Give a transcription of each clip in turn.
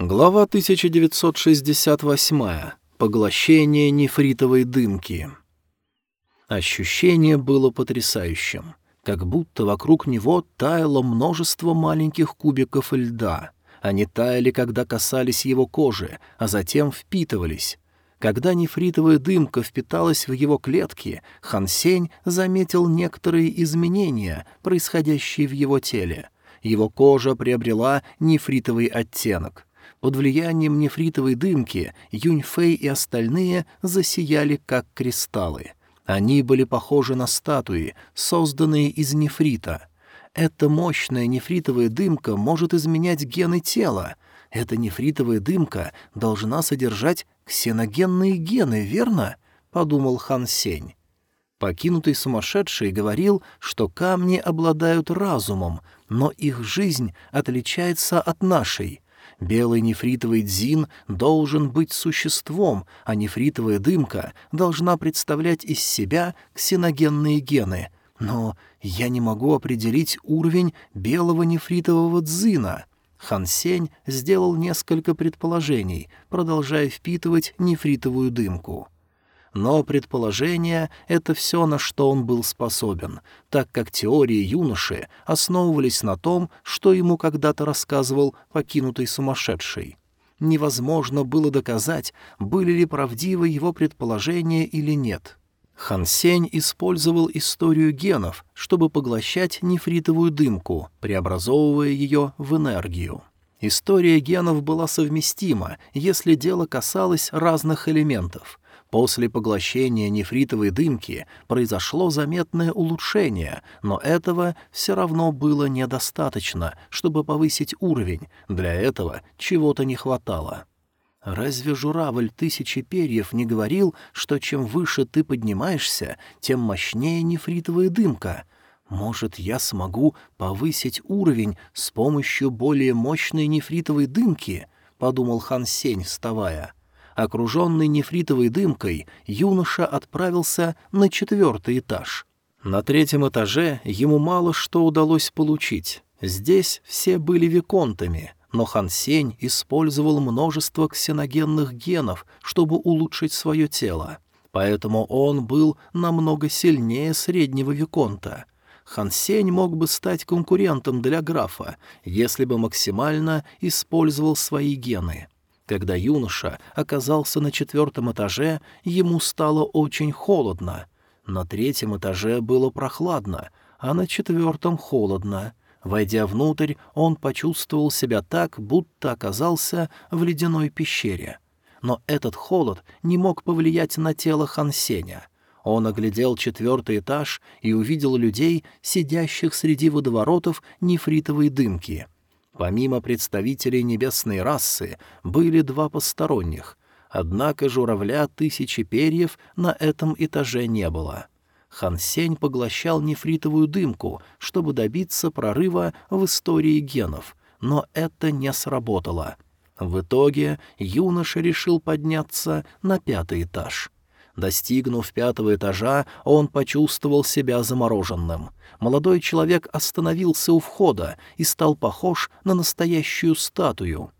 Глава 1968. Поглощение нефритовой дымки. Ощущение было потрясающим, как будто вокруг него таяло множество маленьких кубиков льда. Они таяли, когда касались его кожи, а затем впитывались. Когда нефритовая дымка впиталась в его клетки, Хансень заметил некоторые изменения, происходящие в его теле. Его кожа приобрела нефритовый оттенок. Под влиянием нефритовой дымки Юньфэй и остальные засияли, как кристаллы. Они были похожи на статуи, созданные из нефрита. Эта мощная нефритовая дымка может изменять гены тела. Эта нефритовая дымка должна содержать ксеногенные гены, верно? — подумал Хан Сень. Покинутый сумасшедший говорил, что камни обладают разумом, но их жизнь отличается от нашей — Белый нефритовый дзин должен быть существом, а нефритовая дымка должна представлять из себя ксеногенные гены. Но я не могу определить уровень белого нефритового дзина. Хан Сень сделал несколько предположений, продолжая впитывать нефритовую дымку. Но предположение — это все, на что он был способен, так как теории юноши основывались на том, что ему когда-то рассказывал покинутый сумасшедший. Невозможно было доказать, были ли правдивы его предположения или нет. Хан Сень использовал историю генов, чтобы поглощать нефритовую дымку, преобразовывая ее в энергию. История генов была совместима, если дело касалось разных элементов — После поглощения нефритовой дымки произошло заметное улучшение, но этого все равно было недостаточно, чтобы повысить уровень, для этого чего-то не хватало. Разве журавль тысячи перьев не говорил, что чем выше ты поднимаешься, тем мощнее нефритовая дымка? Может, я смогу повысить уровень с помощью более мощной нефритовой дымки? — подумал Хан Сень, вставая. — Окруженный нефритовой дымкой, юноша отправился на четвертый этаж. На третьем этаже ему мало что удалось получить. Здесь все были виконтами, но Хан Сень использовал множество ксеногенных генов, чтобы улучшить свое тело. Поэтому он был намного сильнее среднего виконта. Хан Сень мог бы стать конкурентом для графа, если бы максимально использовал свои гены. Когда юноша оказался на четвертом этаже, ему стало очень холодно. На третьем этаже было прохладно, а на четвертом холодно. Войдя внутрь, он почувствовал себя так, будто оказался в ледяной пещере. Но этот холод не мог повлиять на тело Хансеня. Он оглядел четвертый этаж и увидел людей, сидящих среди водоворотов нефритовой дымки — Помимо представителей небесной расы были два посторонних, однако журавля тысячи перьев на этом этаже не было. Хансень поглощал нефритовую дымку, чтобы добиться прорыва в истории генов, но это не сработало. В итоге юноша решил подняться на пятый этаж — Достигнув пятого этажа, он почувствовал себя замороженным. Молодой человек остановился у входа и стал похож на настоящую статую.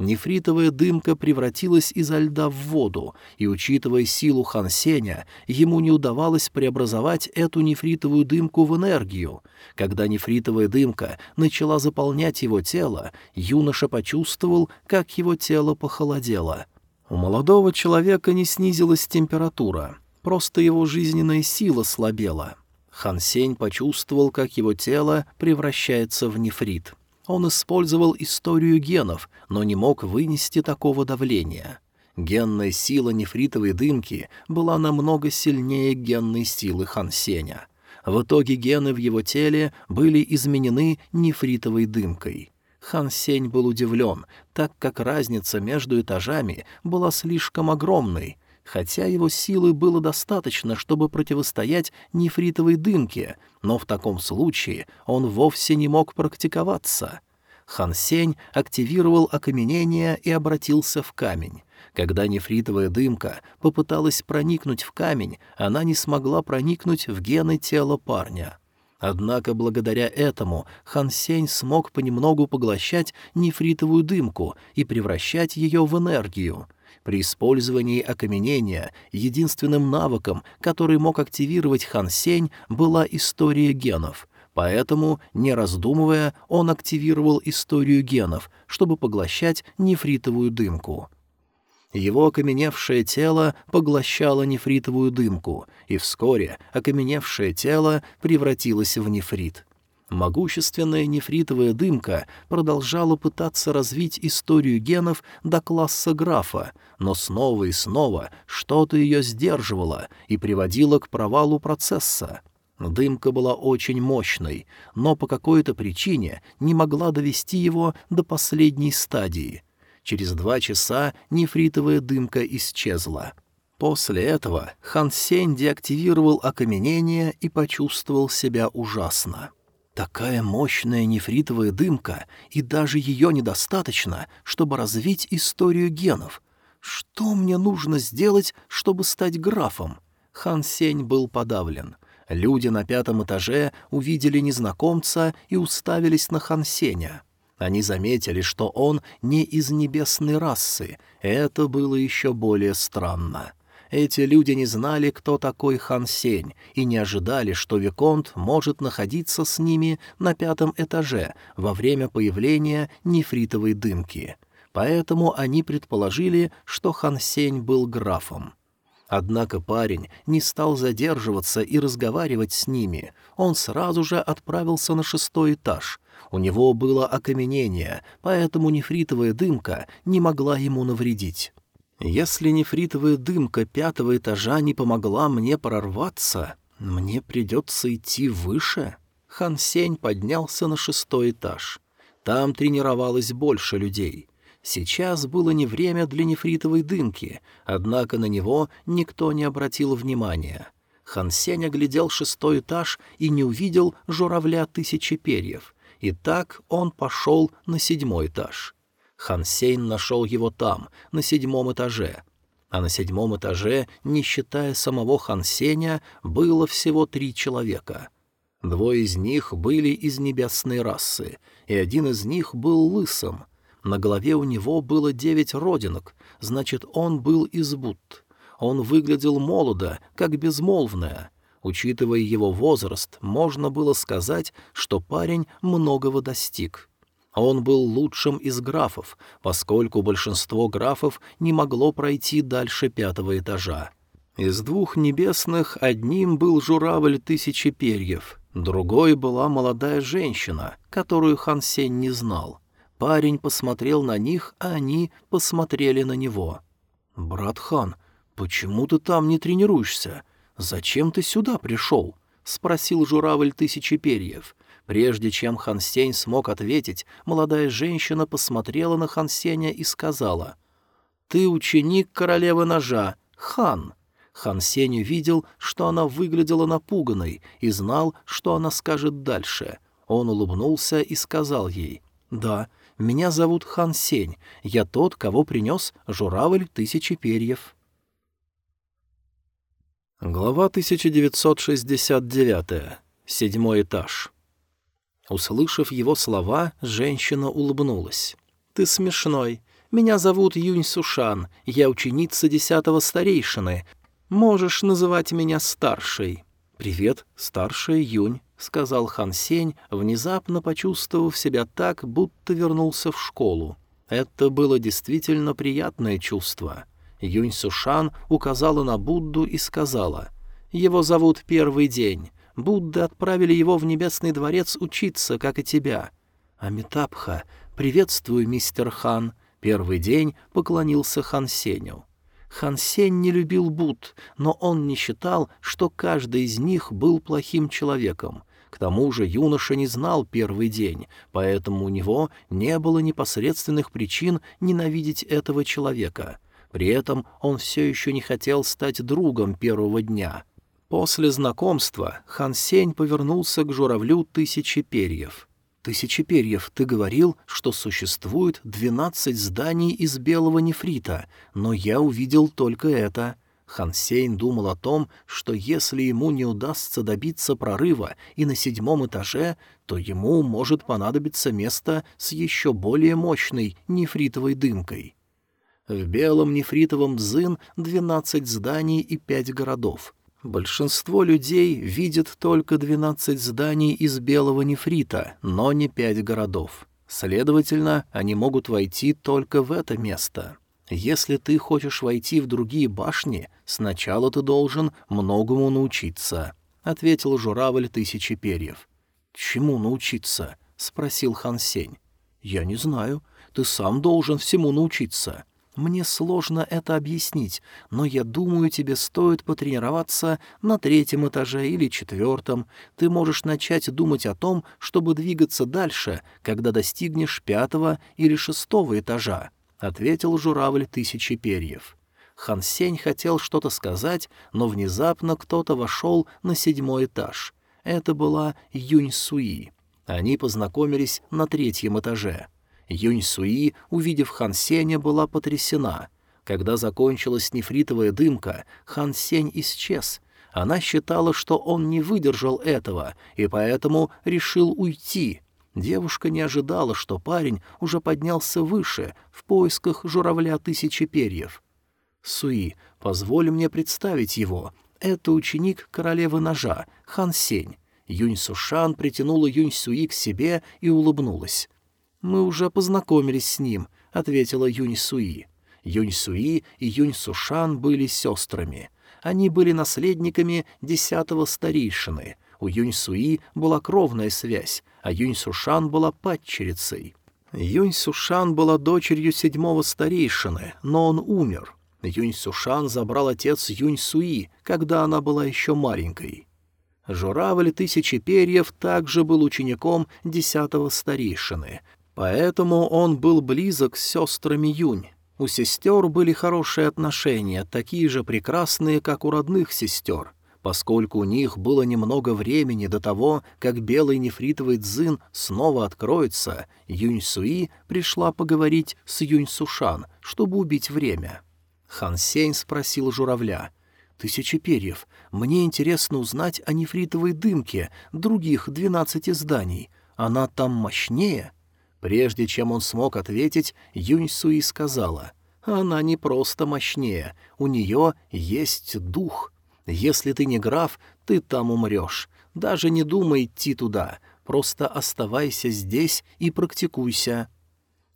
Нефритовая дымка превратилась изо льда в воду, и, учитывая силу Хансеня, ему не удавалось преобразовать эту нефритовую дымку в энергию. Когда нефритовая дымка начала заполнять его тело, юноша почувствовал, как его тело похолодело — у молодого человека не снизилась температура, просто его жизненная сила слабела. Хан Сень почувствовал, как его тело превращается в нефрит. Он использовал историю генов, но не мог вынести такого давления. Генная сила нефритовой дымки была намного сильнее генной силы Хан Сеня. В итоге гены в его теле были изменены нефритовой дымкой. Хан Сень был удивлен, так как разница между этажами была слишком огромной, хотя его силы было достаточно, чтобы противостоять нефритовой дымке, но в таком случае он вовсе не мог практиковаться. Хан Сень активировал окаменение и обратился в камень. Когда нефритовая дымка попыталась проникнуть в камень, она не смогла проникнуть в гены тела парня. Однако благодаря этому Хан Сень смог понемногу поглощать нефритовую дымку и превращать ее в энергию. При использовании окаменения единственным навыком, который мог активировать Хан Сень, была история генов. Поэтому, не раздумывая, он активировал историю генов, чтобы поглощать нефритовую дымку. Его окаменевшее тело поглощало нефритовую дымку, и вскоре окаменевшее тело превратилось в нефрит. Могущественная нефритовая дымка продолжала пытаться развить историю генов до класса графа, но снова и снова что-то ее сдерживало и приводило к провалу процесса. Дымка была очень мощной, но по какой-то причине не могла довести его до последней стадии — Через два часа нефритовая дымка исчезла. После этого Хан Сень деактивировал окаменение и почувствовал себя ужасно. Такая мощная нефритовая дымка, и даже ее недостаточно, чтобы развить историю генов. Что мне нужно сделать, чтобы стать графом? Хан Сень был подавлен. Люди на пятом этаже увидели незнакомца и уставились на Хан Сеня. Они заметили, что он не из небесной расы. Это было еще более странно. Эти люди не знали, кто такой Хан Сень, и не ожидали, что Виконт может находиться с ними на пятом этаже во время появления нефритовой дымки. Поэтому они предположили, что Хан Сень был графом. Однако парень не стал задерживаться и разговаривать с ними. Он сразу же отправился на шестой этаж — у него было окаменение, поэтому нефритовая дымка не могла ему навредить. Если нефритовая дымка пятого этажа не помогла мне прорваться, мне придется идти выше. Хан Сень поднялся на шестой этаж. Там тренировалось больше людей. Сейчас было не время для нефритовой дымки, однако на него никто не обратил внимания. Хан Сень оглядел шестой этаж и не увидел журавля тысячи перьев — и так он пошел на седьмой этаж. Хансейн нашел его там, на седьмом этаже. А на седьмом этаже, не считая самого Хансеня, было всего три человека. Двое из них были из небесной расы, и один из них был лысым. На голове у него было девять родинок, значит, он был из Будд. Он выглядел молодо, как безмолвное — Учитывая его возраст, можно было сказать, что парень многого достиг. Он был лучшим из графов, поскольку большинство графов не могло пройти дальше пятого этажа. Из двух небесных одним был журавль тысячи перьев, другой была молодая женщина, которую Хан Сень не знал. Парень посмотрел на них, а они посмотрели на него. «Брат Хан, почему ты там не тренируешься? «Зачем ты сюда пришел?» — спросил журавль тысячи перьев. Прежде чем Хан Сень смог ответить, молодая женщина посмотрела на Хан Сеня и сказала, «Ты ученик королевы ножа, Хан». Хан Сень увидел, что она выглядела напуганной, и знал, что она скажет дальше. Он улыбнулся и сказал ей, «Да, меня зовут Хан Сень, я тот, кого принес журавль тысячи перьев». Глава 1969. Седьмой этаж. Услышав его слова, женщина улыбнулась. «Ты смешной. Меня зовут Юнь Сушан. Я ученица десятого старейшины. Можешь называть меня старшей». «Привет, старшая Юнь», — сказал Хан Сень, внезапно почувствовав себя так, будто вернулся в школу. Это было действительно приятное чувство — Юнь Сушан указала на Будду и сказала, «Его зовут Первый день. Будды отправили его в Небесный дворец учиться, как и тебя». «Амитабха, приветствую, мистер Хан». Первый день поклонился Хан Сеню. Хан Сень не любил Будд, но он не считал, что каждый из них был плохим человеком. К тому же юноша не знал первый день, поэтому у него не было непосредственных причин ненавидеть этого человека — при этом он все еще не хотел стать другом первого дня. После знакомства Хан Сень повернулся к журавлю тысячи перьев. «Тысячи перьев, ты говорил, что существует двенадцать зданий из белого нефрита, но я увидел только это». Хан Сень думал о том, что если ему не удастся добиться прорыва и на седьмом этаже, то ему может понадобиться место с еще более мощной нефритовой дымкой. В белом нефритовом дзын двенадцать зданий и пять городов. Большинство людей видят только двенадцать зданий из белого нефрита, но не пять городов. Следовательно, они могут войти только в это место. Если ты хочешь войти в другие башни, сначала ты должен многому научиться», — ответил журавль тысячи перьев. «Чему научиться?» — спросил Хан Сень. «Я не знаю. Ты сам должен всему научиться. Мне сложно это объяснить, но я думаю, тебе стоит потренироваться на третьем этаже или четвертом. Ты можешь начать думать о том, чтобы двигаться дальше, когда достигнешь пятого или шестого этажа. — ответил журавль тысячи перьев. Хан Сень хотел что-то сказать, но внезапно кто-то вошел на седьмой этаж. Это была Юнь Суи. Они познакомились на третьем этаже. Юнь Суи, увидев Хан Сеня, была потрясена. Когда закончилась нефритовая дымка, Хан Сень исчез. Она считала, что он не выдержал этого, и поэтому решил уйти — Девушка не ожидала, что парень уже поднялся выше, в поисках журавля тысячи перьев. «Суи, позволь мне представить его. Это ученик королевы ножа, Хан Сень». Юнь Сушан притянула Юнь Суи к себе и улыбнулась. «Мы уже познакомились с ним», — ответила Юнь Суи. Юнь Суи и Юнь Сушан были сестрами. Они были наследниками десятого старейшины. У Юнь Суи была кровная связь, а Юнь Сушан была падчерицей. Юнь Сушан была дочерью седьмого старейшины, но он умер. Юнь Сушан забрал отец Юнь Суи, когда она была еще маленькой. Журавль Тысячи Перьев также был учеником десятого старейшины, поэтому он был близок с сестрами Юнь. У сестер были хорошие отношения, такие же прекрасные, как у родных сестер — Поскольку у них было немного времени до того, как белый нефритовый дзин снова откроется, Юнь Суи пришла поговорить с Юнь Сушан, чтобы убить время. Хан Сень спросил журавля. «Тысячи перьев, мне интересно узнать о нефритовой дымке других двенадцати зданий. Она там мощнее?» Прежде чем он смог ответить, Юнь Суи сказала. «Она не просто мощнее, у нее есть дух». Если ты не граф, ты там умрешь. Даже не думай идти туда, просто оставайся здесь и практикуйся».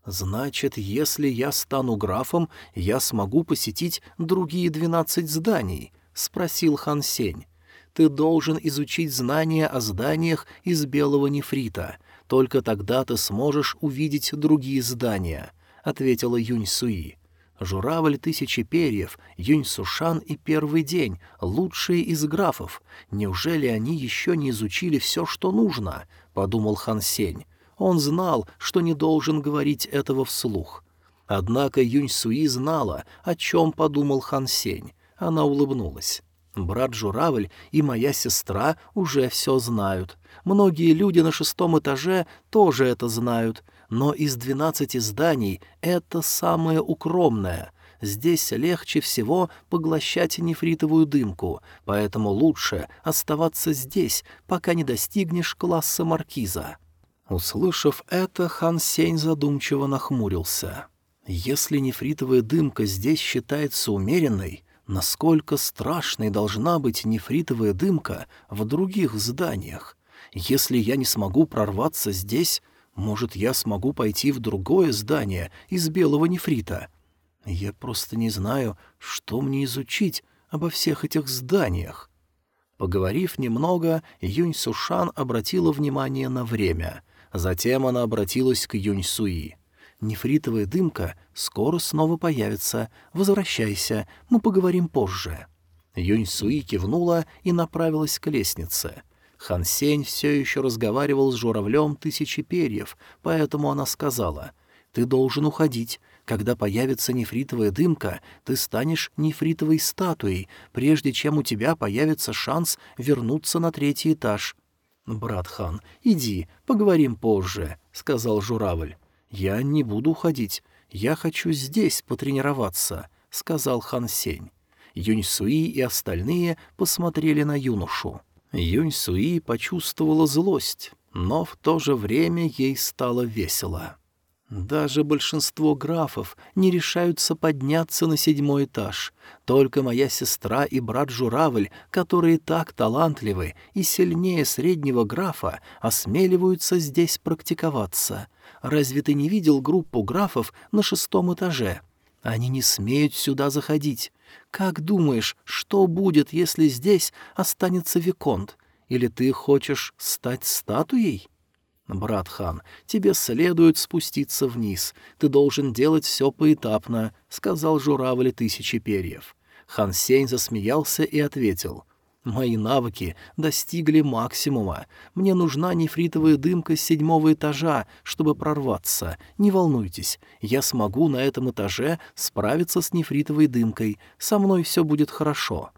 «Значит, если я стану графом, я смогу посетить другие двенадцать зданий?» — спросил Хан Сень. «Ты должен изучить знания о зданиях из белого нефрита. Только тогда ты сможешь увидеть другие здания», — ответила Юнь Суи. Журавль тысячи перьев, Юнь Сушан и Первый день, лучшие из графов. Неужели они еще не изучили все, что нужно? — подумал Хан Сень. Он знал, что не должен говорить этого вслух. Однако Юнь Суи знала, о чем подумал Хан Сень. Она улыбнулась. «Брат Журавль и моя сестра уже все знают. Многие люди на шестом этаже тоже это знают но из двенадцати зданий это самое укромное. Здесь легче всего поглощать нефритовую дымку, поэтому лучше оставаться здесь, пока не достигнешь класса маркиза». Услышав это, хан Сень задумчиво нахмурился. «Если нефритовая дымка здесь считается умеренной, насколько страшной должна быть нефритовая дымка в других зданиях? Если я не смогу прорваться здесь, может, я смогу пойти в другое здание из белого нефрита? Я просто не знаю, что мне изучить обо всех этих зданиях. Поговорив немного, Юнь Сушан обратила внимание на время. Затем она обратилась к Юнь Суи. «Нефритовая дымка скоро снова появится. Возвращайся, мы поговорим позже». Юнь Суи кивнула и направилась к лестнице — Хан Сень все еще разговаривал с журавлем тысячи перьев, поэтому она сказала, «Ты должен уходить. Когда появится нефритовая дымка, ты станешь нефритовой статуей, прежде чем у тебя появится шанс вернуться на третий этаж». «Брат Хан, иди, поговорим позже», — сказал журавль. «Я не буду уходить. Я хочу здесь потренироваться», — сказал Хан Сень. Юнь Суи и остальные посмотрели на юношу. Юнь Суи почувствовала злость, но в то же время ей стало весело. Даже большинство графов не решаются подняться на седьмой этаж. Только моя сестра и брат Журавль, которые так талантливы и сильнее среднего графа, осмеливаются здесь практиковаться. Разве ты не видел группу графов на шестом этаже? Они не смеют сюда заходить. Как думаешь, что будет, если здесь останется Виконт? Или ты хочешь стать статуей?» «Брат хан, тебе следует спуститься вниз. Ты должен делать все поэтапно», — сказал журавль тысячи перьев. Хан Сень засмеялся и ответил. «Мои навыки достигли максимума. Мне нужна нефритовая дымка с седьмого этажа, чтобы прорваться. Не волнуйтесь, я смогу на этом этаже справиться с нефритовой дымкой. Со мной все будет хорошо».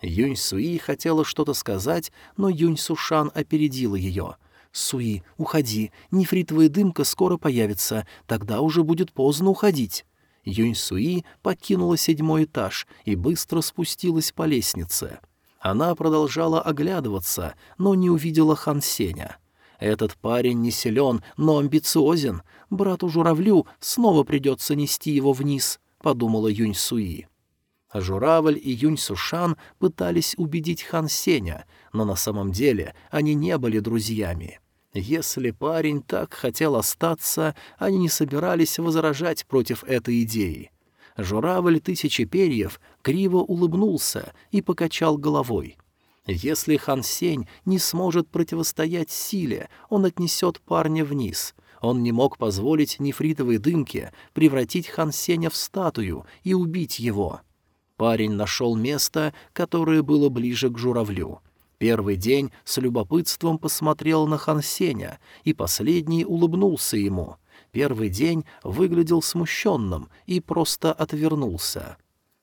Юнь Суи хотела что-то сказать, но Юнь Сушан опередила ее — «Суи, уходи, нефритовая дымка скоро появится, тогда уже будет поздно уходить». Юнь Суи покинула седьмой этаж и быстро спустилась по лестнице. Она продолжала оглядываться, но не увидела Хан Сеня. Этот парень не силен, но амбициозен. Брату-журавлю снова придется нести его вниз, — подумала Юнь Суи. Журавль и Юнь Сушан пытались убедить Хан Сеня, но на самом деле они не были друзьями. Если парень так хотел остаться, они не собирались возражать против этой идеи. Журавль тысячи перьев криво улыбнулся и покачал головой. Если Хан Сень не сможет противостоять силе, он отнесет парня вниз. Он не мог позволить нефритовой дымке превратить Хан Сеня в статую и убить его. Парень нашел место, которое было ближе к журавлю. Первый день с любопытством посмотрел на Хансеня, и последний улыбнулся ему. Первый день выглядел смущенным и просто отвернулся.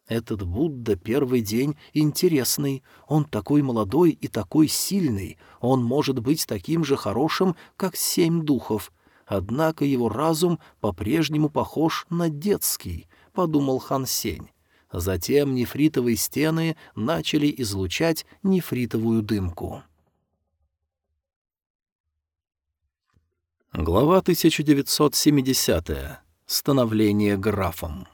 Этот Будда первый день интересный. Он такой молодой и такой сильный. Он может быть таким же хорошим, как семь духов. Однако его разум по-прежнему похож на детский, — подумал Хан Сень. Затем нефритовые стены начали излучать нефритовую дымку. Глава 1970. Становление графом.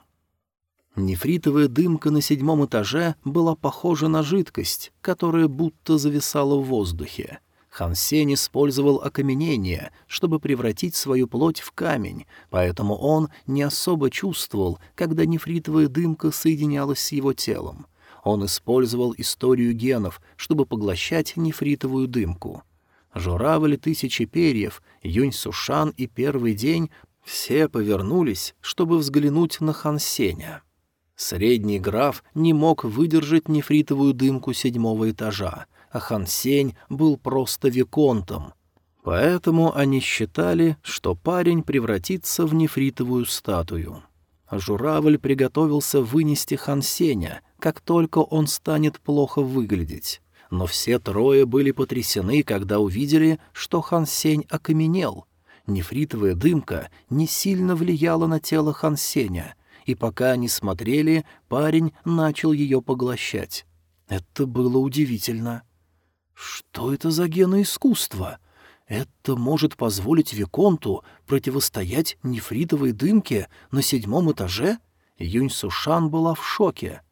Нефритовая дымка на седьмом этаже была похожа на жидкость, которая будто зависала в воздухе. Хан Сень использовал окаменение, чтобы превратить свою плоть в камень, поэтому он не особо чувствовал, когда нефритовая дымка соединялась с его телом. Он использовал историю генов, чтобы поглощать нефритовую дымку. Журавль тысячи перьев, Юнь Сушан и Первый день все повернулись, чтобы взглянуть на Хан Сеня. Средний граф не мог выдержать нефритовую дымку седьмого этажа — а Хан Сень был просто виконтом. Поэтому они считали, что парень превратится в нефритовую статую. Журавль приготовился вынести Хан Сеня, как только он станет плохо выглядеть. Но все трое были потрясены, когда увидели, что Хан Сень окаменел. Нефритовая дымка не сильно влияла на тело Хан Сеня, и пока они смотрели, парень начал ее поглощать. Это было удивительно. Что это за геноискусство? Это может позволить Виконту противостоять нефритовой дымке на седьмом этаже? Юнь Сушан была в шоке.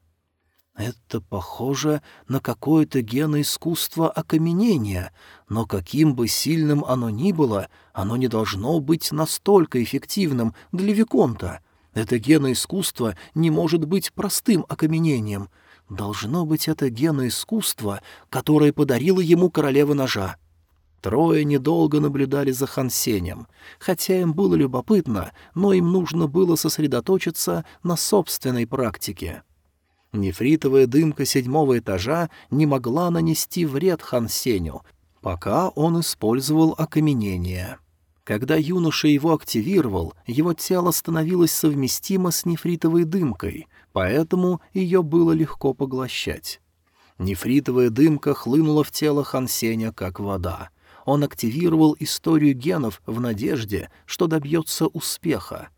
Это похоже на какое-то геноискусство окаменения, но каким бы сильным оно ни было, оно не должно быть настолько эффективным для Виконта. Это геноискусство не может быть простым окаменением — Должно быть, это геноискусство, которое подарила ему королева ножа. Трое недолго наблюдали за Хансенем. Хотя им было любопытно, но им нужно было сосредоточиться на собственной практике. Нефритовая дымка седьмого этажа не могла нанести вред Хансеню, пока он использовал окаменение. Когда юноша его активировал, его тело становилось совместимо с нефритовой дымкой — поэтому ее было легко поглощать. Нефритовая дымка хлынула в тело Хансеня, как вода. Он активировал историю генов в надежде, что добьется успеха.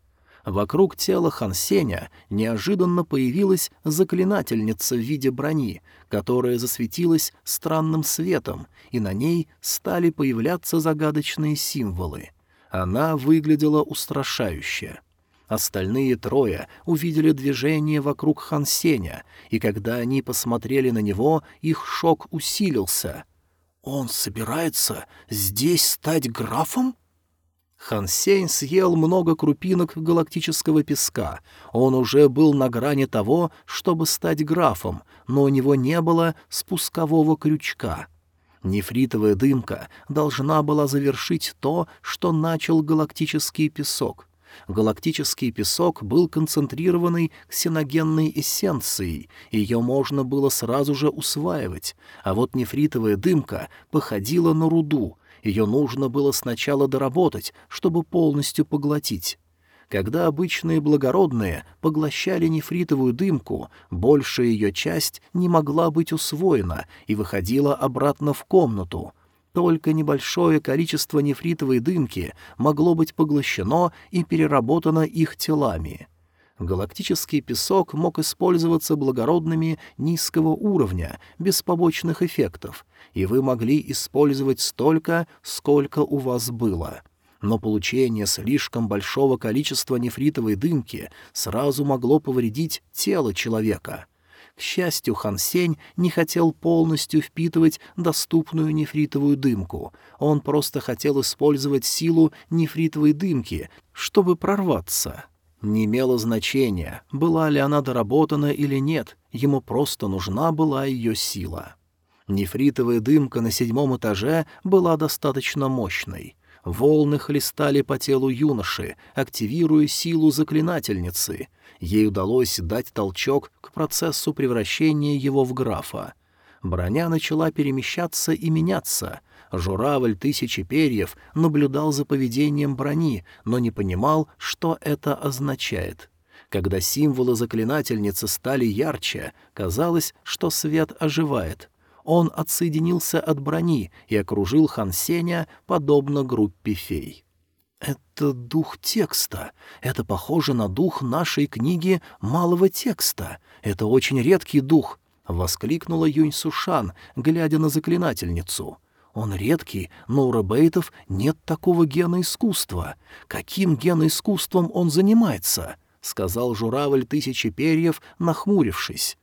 Вокруг тела Хансеня неожиданно появилась заклинательница в виде брони, которая засветилась странным светом, и на ней стали появляться загадочные символы. Она выглядела устрашающе. Остальные трое увидели движение вокруг Хансеня, и когда они посмотрели на него, их шок усилился. «Он собирается здесь стать графом?» Хан Сень съел много крупинок галактического песка. Он уже был на грани того, чтобы стать графом, но у него не было спускового крючка. Нефритовая дымка должна была завершить то, что начал галактический песок. Галактический песок был концентрированной ксеногенной эссенцией, ее можно было сразу же усваивать, а вот нефритовая дымка походила на руду — ее нужно было сначала доработать, чтобы полностью поглотить. Когда обычные благородные поглощали нефритовую дымку, большая ее часть не могла быть усвоена и выходила обратно в комнату. Только небольшое количество нефритовой дымки могло быть поглощено и переработано их телами. Галактический песок мог использоваться благородными низкого уровня, без побочных эффектов, и вы могли использовать столько, сколько у вас было. Но получение слишком большого количества нефритовой дымки сразу могло повредить тело человека. К счастью, Хан Сень не хотел полностью впитывать доступную нефритовую дымку. Он просто хотел использовать силу нефритовой дымки, чтобы прорваться. Не имело значения, была ли она доработана или нет, ему просто нужна была ее сила. Нефритовая дымка на седьмом этаже была достаточно мощной. Волны хлестали по телу юноши, активируя силу заклинательницы. Ей удалось дать толчок к процессу превращения его в графа. Броня начала перемещаться и меняться — Журавль тысячи перьев наблюдал за поведением брони, но не понимал, что это означает. Когда символы заклинательницы стали ярче, казалось, что свет оживает. Он отсоединился от брони и окружил Хан Сеня, подобно группе фей. «Это дух текста. Это похоже на дух нашей книги малого текста. Это очень редкий дух», — воскликнула Юнь Сушан, глядя на заклинательницу. Он редкий, но у Ребейтов нет такого гена искусства. Каким геноискусством он занимается?» — сказал журавль тысячи перьев, нахмурившись.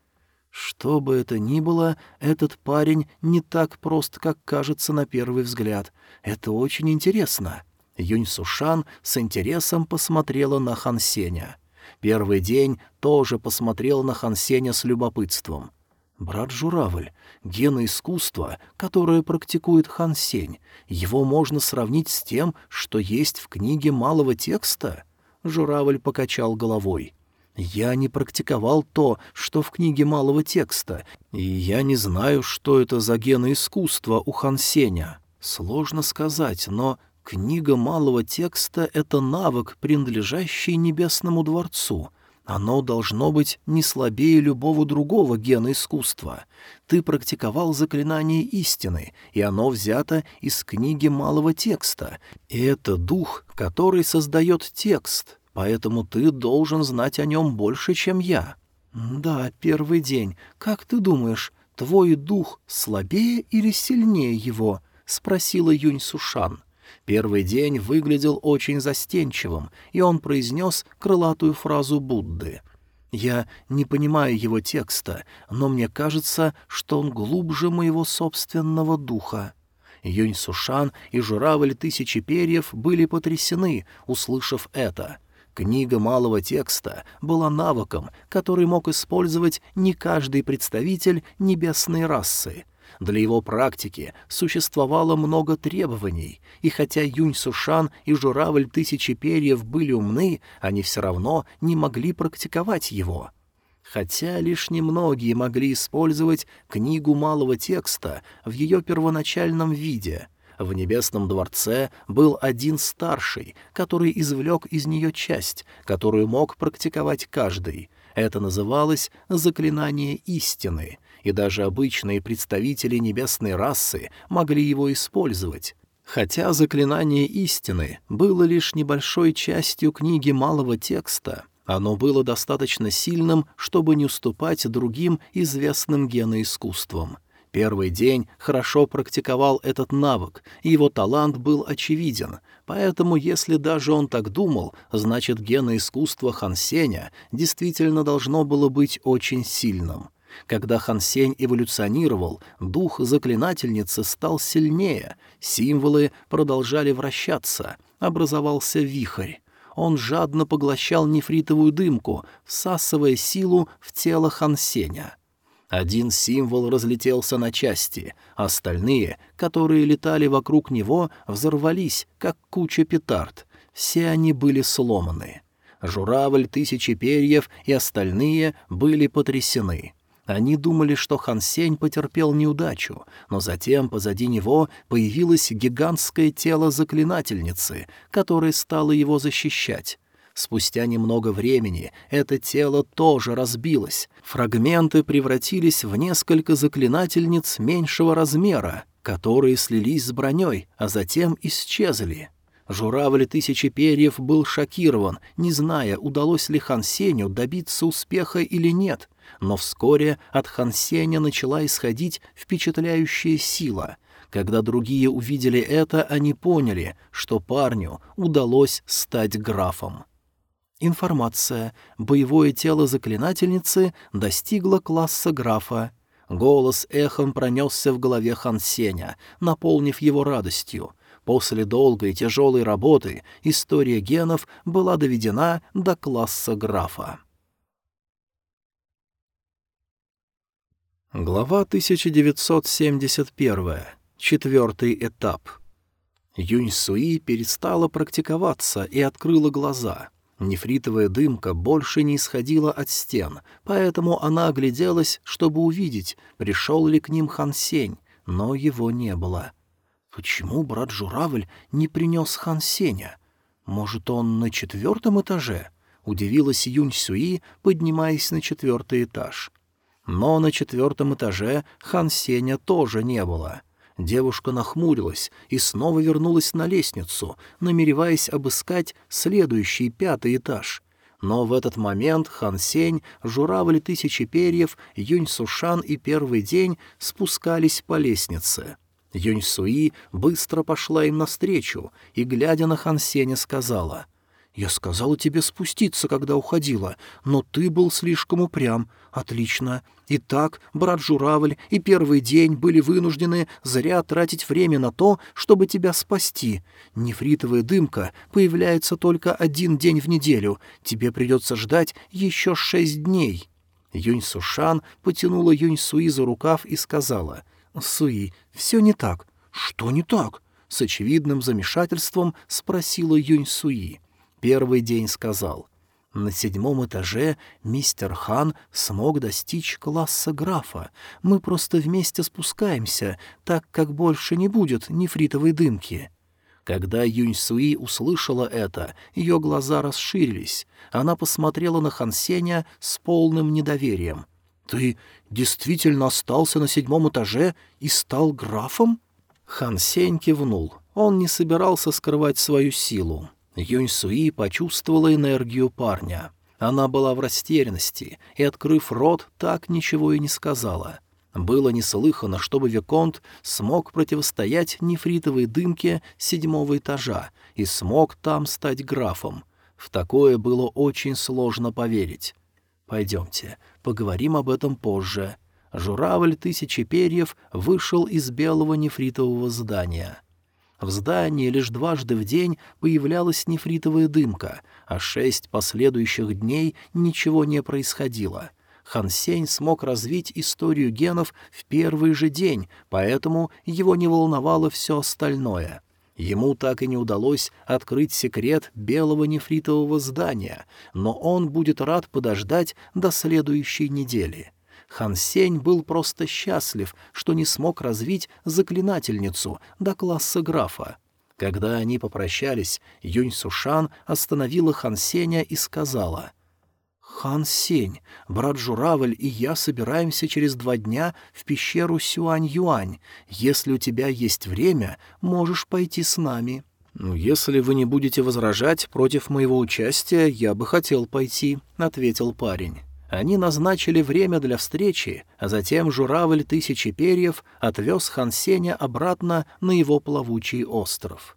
«Что бы это ни было, этот парень не так прост, как кажется на первый взгляд. Это очень интересно». Юнь Сушан с интересом посмотрела на Хан Сеня. Первый день тоже посмотрел на Хан Сеня с любопытством. «Брат Журавль, геноискусство, которое практикует Хан Сень, его можно сравнить с тем, что есть в книге малого текста?» Журавль покачал головой. «Я не практиковал то, что в книге малого текста, и я не знаю, что это за геноискусство у Хан Сеня. Сложно сказать, но книга малого текста — это навык, принадлежащий Небесному Дворцу». Оно должно быть не слабее любого другого гена искусства. Ты практиковал заклинание истины, и оно взято из книги малого текста. И это дух, который создает текст, поэтому ты должен знать о нем больше, чем я. Да, первый день. Как ты думаешь, твой дух слабее или сильнее его? — спросила Юнь Сушан. — Первый день выглядел очень застенчивым, и он произнес крылатую фразу Будды. «Я не понимаю его текста, но мне кажется, что он глубже моего собственного духа». Юнь Сушан и журавль Тысячи Перьев были потрясены, услышав это. Книга малого текста была навыком, который мог использовать не каждый представитель небесной расы — для его практики существовало много требований, и хотя Юнь Сушан и Журавль Тысячи Перьев были умны, они все равно не могли практиковать его. Хотя лишь немногие могли использовать книгу малого текста в ее первоначальном виде — в Небесном дворце был один старший, который извлек из нее часть, которую мог практиковать каждый. Это называлось «заклинание истины», и даже обычные представители небесной расы могли его использовать. Хотя заклинание истины было лишь небольшой частью книги малого текста, оно было достаточно сильным, чтобы не уступать другим известным геноискусствам. Первый день хорошо практиковал этот навык, и его талант был очевиден, поэтому если даже он так думал, значит геноискусство Хансеня действительно должно было быть очень сильным. Когда Хансень эволюционировал, дух заклинательницы стал сильнее, символы продолжали вращаться, образовался вихрь он жадно поглощал нефритовую дымку, всасывая силу в тело Хансеня. Один символ разлетелся на части, остальные, которые летали вокруг него, взорвались, как куча петард. Все они были сломаны. Журавль тысячи перьев и остальные были потрясены. Они думали, что Хан Сень потерпел неудачу, но затем позади него появилось гигантское тело заклинательницы, которое стало его защищать. Спустя немного времени это тело тоже разбилось. Фрагменты превратились в несколько заклинательниц меньшего размера, которые слились с броней, а затем исчезли. Журавль тысячи перьев был шокирован, не зная, удалось ли Хан Сеню добиться успеха или нет — но вскоре от Хан Сеня начала исходить впечатляющая сила. Когда другие увидели это, они поняли, что парню удалось стать графом. Информация. Боевое тело заклинательницы достигло класса графа. Голос эхом пронесся в голове Хан Сеня, наполнив его радостью. После долгой тяжелой работы история генов была доведена до класса графа. Глава 1971. Четвертый этап. Юнь Суи перестала практиковаться и открыла глаза. Нефритовая дымка больше не исходила от стен, поэтому она огляделась, чтобы увидеть, пришел ли к ним Хан Сень, но его не было. Почему брат Журавль не принес Хан Сеня? Может, он на четвертом этаже? Удивилась Юнь Суи, поднимаясь на четвертый этаж. — но на четвертом этаже Хан Сеня тоже не было. Девушка нахмурилась и снова вернулась на лестницу, намереваясь обыскать следующий пятый этаж. Но в этот момент Хан Сень, Журавль Тысячи Перьев, Юнь Сушан и Первый День спускались по лестнице. Юнь Суи быстро пошла им навстречу и, глядя на Хан Сеня, сказала — «Я сказала тебе спуститься, когда уходила, но ты был слишком упрям. Отлично. Итак, брат Журавль и первый день были вынуждены зря тратить время на то, чтобы тебя спасти. Нефритовая дымка появляется только один день в неделю. Тебе придется ждать еще шесть дней». Юнь Сушан потянула Юнь Суи за рукав и сказала, «Суи, все не так». «Что не так?» — с очевидным замешательством спросила Юнь Суи первый день сказал, «На седьмом этаже мистер Хан смог достичь класса графа. Мы просто вместе спускаемся, так как больше не будет нефритовой дымки». Когда Юнь Суи услышала это, ее глаза расширились. Она посмотрела на Хан Сеня с полным недоверием. «Ты действительно остался на седьмом этаже и стал графом?» Хан Сень кивнул. Он не собирался скрывать свою силу. Юнь Суи почувствовала энергию парня. Она была в растерянности и, открыв рот, так ничего и не сказала. Было неслыхано, чтобы Виконт смог противостоять нефритовой дымке седьмого этажа и смог там стать графом. В такое было очень сложно поверить. «Пойдемте, поговорим об этом позже». Журавль тысячи перьев вышел из белого нефритового здания — в здании лишь дважды в день появлялась нефритовая дымка, а шесть последующих дней ничего не происходило. Хан Сень смог развить историю генов в первый же день, поэтому его не волновало все остальное. Ему так и не удалось открыть секрет белого нефритового здания, но он будет рад подождать до следующей недели. — Хан Сень был просто счастлив, что не смог развить заклинательницу до класса графа. Когда они попрощались, Юнь Сушан остановила Хан Сеня и сказала, «Хан Сень, брат Журавль и я собираемся через два дня в пещеру Сюань-Юань. Если у тебя есть время, можешь пойти с нами». «Ну, если вы не будете возражать против моего участия, я бы хотел пойти», — ответил парень. Они назначили время для встречи, а затем журавль тысячи перьев отвез Хан Сеня обратно на его плавучий остров.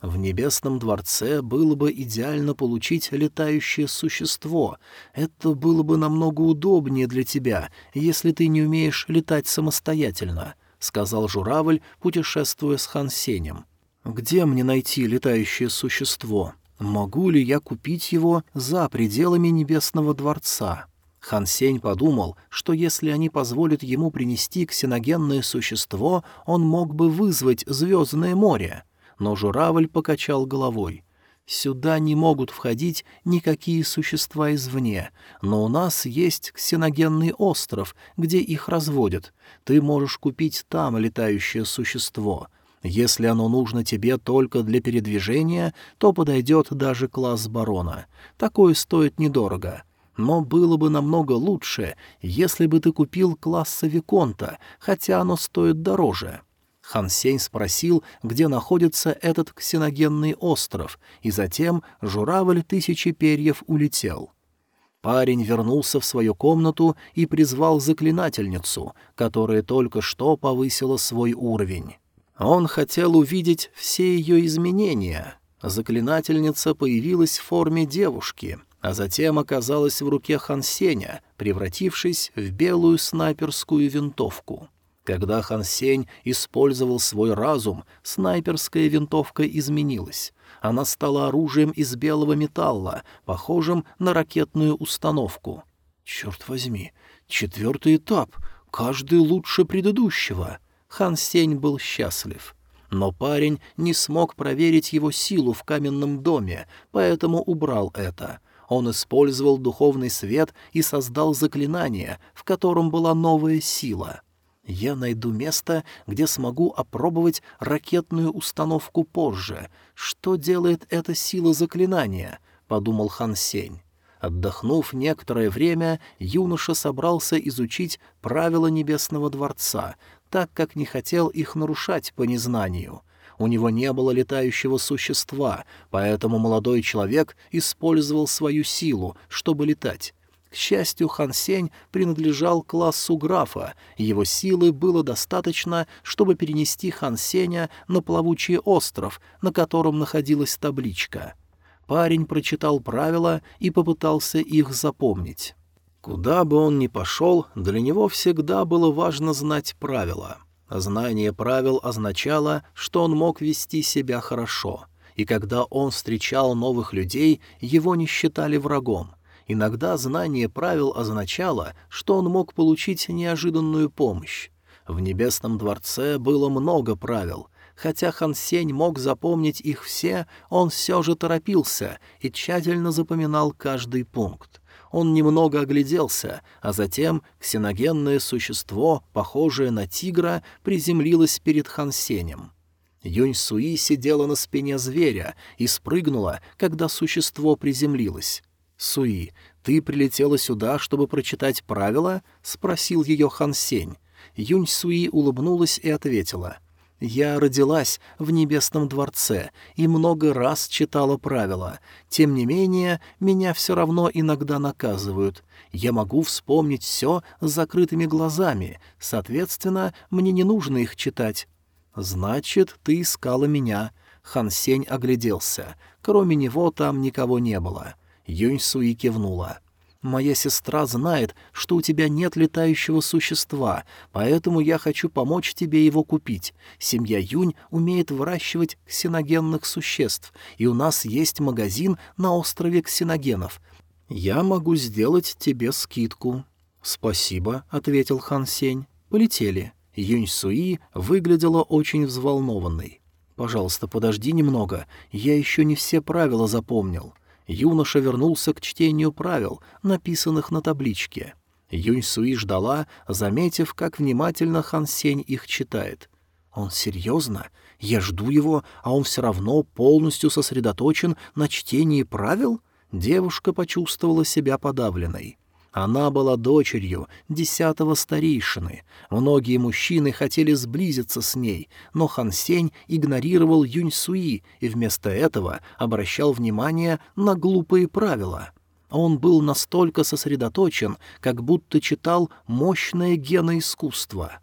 В небесном дворце было бы идеально получить летающее существо. Это было бы намного удобнее для тебя, если ты не умеешь летать самостоятельно, — сказал журавль, путешествуя с Хансенем. «Где мне найти летающее существо? Могу ли я купить его за пределами небесного дворца?» Хан Сень подумал, что если они позволят ему принести ксеногенное существо, он мог бы вызвать Звездное море — но журавль покачал головой. «Сюда не могут входить никакие существа извне, но у нас есть ксеногенный остров, где их разводят. Ты можешь купить там летающее существо. Если оно нужно тебе только для передвижения, то подойдет даже класс барона. Такое стоит недорого». Но было бы намного лучше, если бы ты купил класса Виконта, хотя оно стоит дороже. Хан Сень спросил, где находится этот ксеногенный остров, и затем журавль тысячи перьев улетел. Парень вернулся в свою комнату и призвал заклинательницу, которая только что повысила свой уровень. Он хотел увидеть все ее изменения. Заклинательница появилась в форме девушки, а затем оказалась в руке Хан Сеня, превратившись в белую снайперскую винтовку. Когда Хан Сень использовал свой разум, снайперская винтовка изменилась. Она стала оружием из белого металла, похожим на ракетную установку. Черт возьми, четвертый этап, каждый лучше предыдущего. Хан Сень был счастлив. Но парень не смог проверить его силу в каменном доме, поэтому убрал это. Он использовал духовный свет и создал заклинание, в котором была новая сила — я найду место, где смогу опробовать ракетную установку позже. Что делает эта сила заклинания? — подумал Хан Сень. Отдохнув некоторое время, юноша собрался изучить правила Небесного Дворца, так как не хотел их нарушать по незнанию. У него не было летающего существа, поэтому молодой человек использовал свою силу, чтобы летать. К счастью, Хан Сень принадлежал классу графа, его силы было достаточно, чтобы перенести Хан Сеня на плавучий остров, на котором находилась табличка. Парень прочитал правила и попытался их запомнить. Куда бы он ни пошел, для него всегда было важно знать правила. Знание правил означало, что он мог вести себя хорошо, и когда он встречал новых людей, его не считали врагом — Иногда знание правил означало, что он мог получить неожиданную помощь. В Небесном дворце было много правил. Хотя Хан Сень мог запомнить их все, он все же торопился и тщательно запоминал каждый пункт. Он немного огляделся, а затем ксеногенное существо, похожее на тигра, приземлилось перед Хан Сенем. Юнь Суи сидела на спине зверя и спрыгнула, когда существо приземлилось. «Суи, ты прилетела сюда, чтобы прочитать правила?» — спросил ее Хан Сень. Юнь Суи улыбнулась и ответила. «Я родилась в Небесном дворце и много раз читала правила. Тем не менее, меня все равно иногда наказывают. Я могу вспомнить все с закрытыми глазами, соответственно, мне не нужно их читать». «Значит, ты искала меня». Хан Сень огляделся. Кроме него там никого не было. Юнь Суи кивнула. «Моя сестра знает, что у тебя нет летающего существа, поэтому я хочу помочь тебе его купить. Семья Юнь умеет выращивать ксеногенных существ, и у нас есть магазин на острове ксеногенов. Я могу сделать тебе скидку». «Спасибо», — ответил Хан Сень. «Полетели». Юнь Суи выглядела очень взволнованной. «Пожалуйста, подожди немного, я еще не все правила запомнил» юноша вернулся к чтению правил, написанных на табличке. Юнь Суи ждала, заметив, как внимательно Хан Сень их читает. «Он серьезно? Я жду его, а он все равно полностью сосредоточен на чтении правил?» Девушка почувствовала себя подавленной. Она была дочерью десятого старейшины. Многие мужчины хотели сблизиться с ней, но Хан Сень игнорировал Юнь Суи и вместо этого обращал внимание на глупые правила. Он был настолько сосредоточен, как будто читал мощное геноискусство.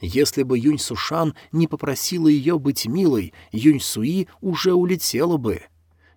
Если бы Юнь Сушан не попросила ее быть милой, Юнь Суи уже улетела бы.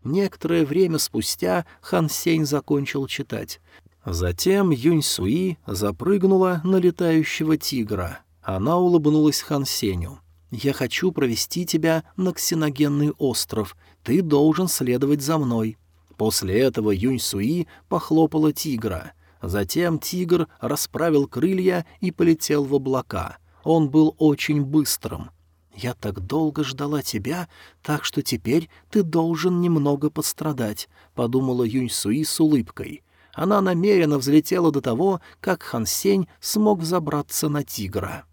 Некоторое время спустя Хан Сень закончил читать. Затем Юнь Суи запрыгнула на летающего тигра. Она улыбнулась Хан Сеню. «Я хочу провести тебя на ксеногенный остров. Ты должен следовать за мной». После этого Юнь Суи похлопала тигра. Затем тигр расправил крылья и полетел в облака. Он был очень быстрым. «Я так долго ждала тебя, так что теперь ты должен немного пострадать», — подумала Юнь Суи с улыбкой она намеренно взлетела до того, как Хан Сень смог взобраться на тигра.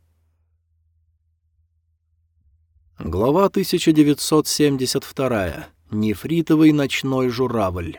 Глава 1972. Нефритовый ночной журавль.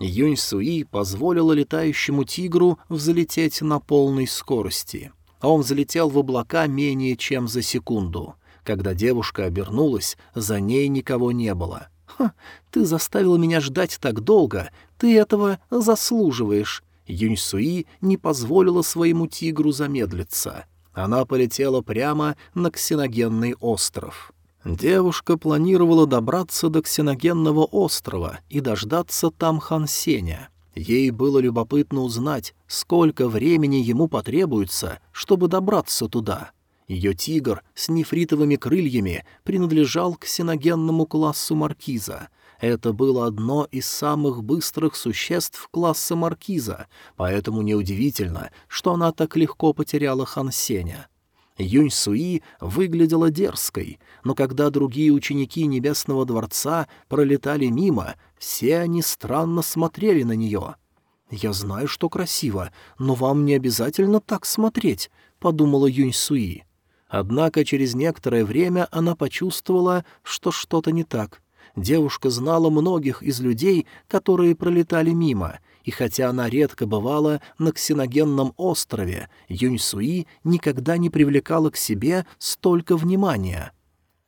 Юнь Суи позволила летающему тигру взлететь на полной скорости. Он взлетел в облака менее чем за секунду. Когда девушка обернулась, за ней никого не было. «Ха, ты заставила меня ждать так долго, ты этого заслуживаешь». Юньсуи не позволила своему тигру замедлиться. Она полетела прямо на ксеногенный остров. Девушка планировала добраться до ксеногенного острова и дождаться там Хан Сеня. Ей было любопытно узнать, сколько времени ему потребуется, чтобы добраться туда. Ее тигр с нефритовыми крыльями принадлежал к ксеногенному классу маркиза — это было одно из самых быстрых существ класса маркиза, поэтому неудивительно, что она так легко потеряла Хан Сеня. Юнь Суи выглядела дерзкой, но когда другие ученики Небесного Дворца пролетали мимо, все они странно смотрели на нее. «Я знаю, что красиво, но вам не обязательно так смотреть», — подумала Юнь Суи. Однако через некоторое время она почувствовала, что что-то не так девушка знала многих из людей, которые пролетали мимо, и хотя она редко бывала на ксеногенном острове, Юньсуи никогда не привлекала к себе столько внимания.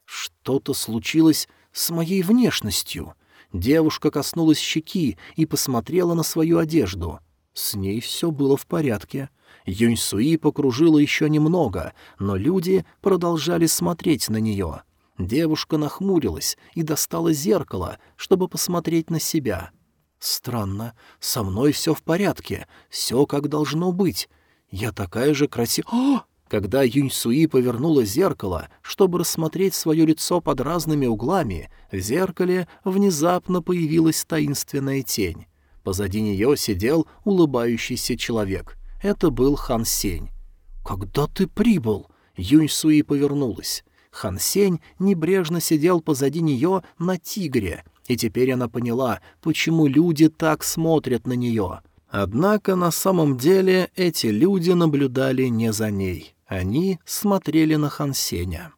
Что-то случилось с моей внешностью. Девушка коснулась щеки и посмотрела на свою одежду. С ней все было в порядке. Юньсуи покружила еще немного, но люди продолжали смотреть на нее — Девушка нахмурилась и достала зеркало, чтобы посмотреть на себя. «Странно, со мной все в порядке, все как должно быть. Я такая же красивая...» Когда Юньсуи повернула зеркало, чтобы рассмотреть свое лицо под разными углами, в зеркале внезапно появилась таинственная тень. Позади нее сидел улыбающийся человек. Это был Хан Сень. «Когда ты прибыл?» Юньсуи повернулась. Хан Сень небрежно сидел позади нее на тигре, и теперь она поняла, почему люди так смотрят на нее. Однако на самом деле эти люди наблюдали не за ней. Они смотрели на Хан Сеня.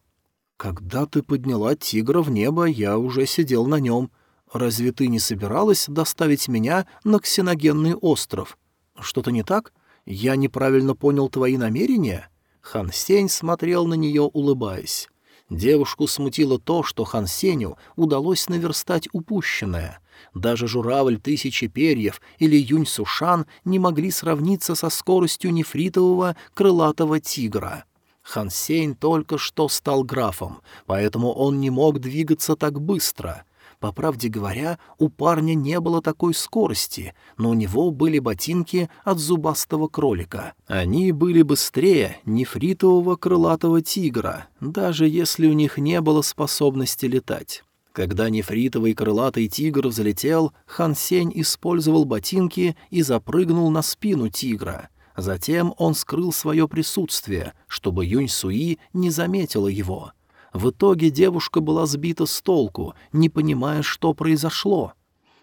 «Когда ты подняла тигра в небо, я уже сидел на нем. Разве ты не собиралась доставить меня на ксеногенный остров? Что-то не так? Я неправильно понял твои намерения?» Хан Сень смотрел на нее, улыбаясь. Девушку смутило то, что Хан Сеню удалось наверстать упущенное. Даже журавль тысячи перьев или Юнь Сушан не могли сравниться со скоростью нефритового крылатого тигра. Хан Сень только что стал графом, поэтому он не мог двигаться так быстро — по правде говоря, у парня не было такой скорости, но у него были ботинки от зубастого кролика. Они были быстрее нефритового крылатого тигра, даже если у них не было способности летать. Когда нефритовый крылатый тигр взлетел, Хан Сень использовал ботинки и запрыгнул на спину тигра. Затем он скрыл свое присутствие, чтобы Юнь Суи не заметила его — в итоге девушка была сбита с толку, не понимая, что произошло.